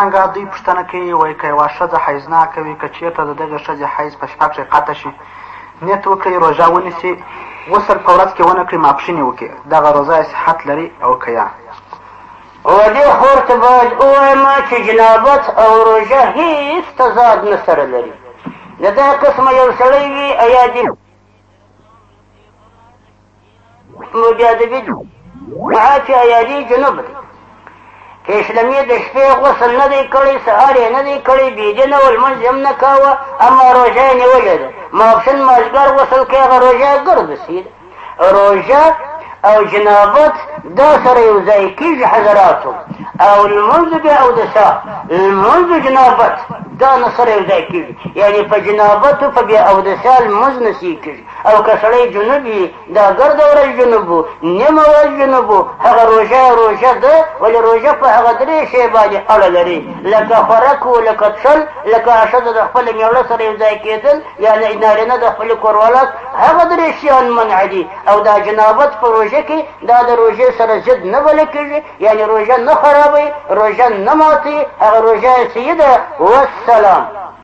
څنګه دوی پوښتنه کوي وایي که یوه ښځه حیضناکه وي که چېرته د دغې ښځې حیض په شپه کښې قطع شي نیت وکړي روژه ونیسي غسل په ورځ کې ونه کړي ماپښین یې وکړي دغه روزه یې صحت لري او که یا او دې خور ته باید ووایم چې جنابت او روژه هیڅ تضاد نه سره لري د دا قسمه یو سړی وي ایا دې بیا د ویډیو چې عیادي جنوب دی چې اسلامي د شپې غسل نه دی کړی سهار یې نه دی کړی بېدینه و لمونځ یې هم نه کاوه اما روژه یې نیولې ده ماپښین مازدیګر غسل کوي هغه روژه ګردسي ده روژه او جنابت دا سره یو ځای کېږي حضراتو او لمونځ بیا اودسه لمونځ جنابت دا نه سره یو ځای کېږي یعنې په جنابتو په بیا اودسه لمونځ نه سي کېږي او که سړی جنوب وي دا ګرده ورځ جنوب و نیمه ورځ جنوب و هغه روژه روژه ده ولې روژه په هغه درې شی باندې اړه لري لکه خوراک و لکه څل لکه ښځه د خپل میړه سره یو ځای کېدل یعنی نارینه د خپل کورولت هغه درې شیان منع دي او دا جنابت په روژه کې دا د روژې سره ضد نه بلل کېږي یعنی روژه نه خرابوي روژه نه ماتي هغه روژه یې سیده والسلام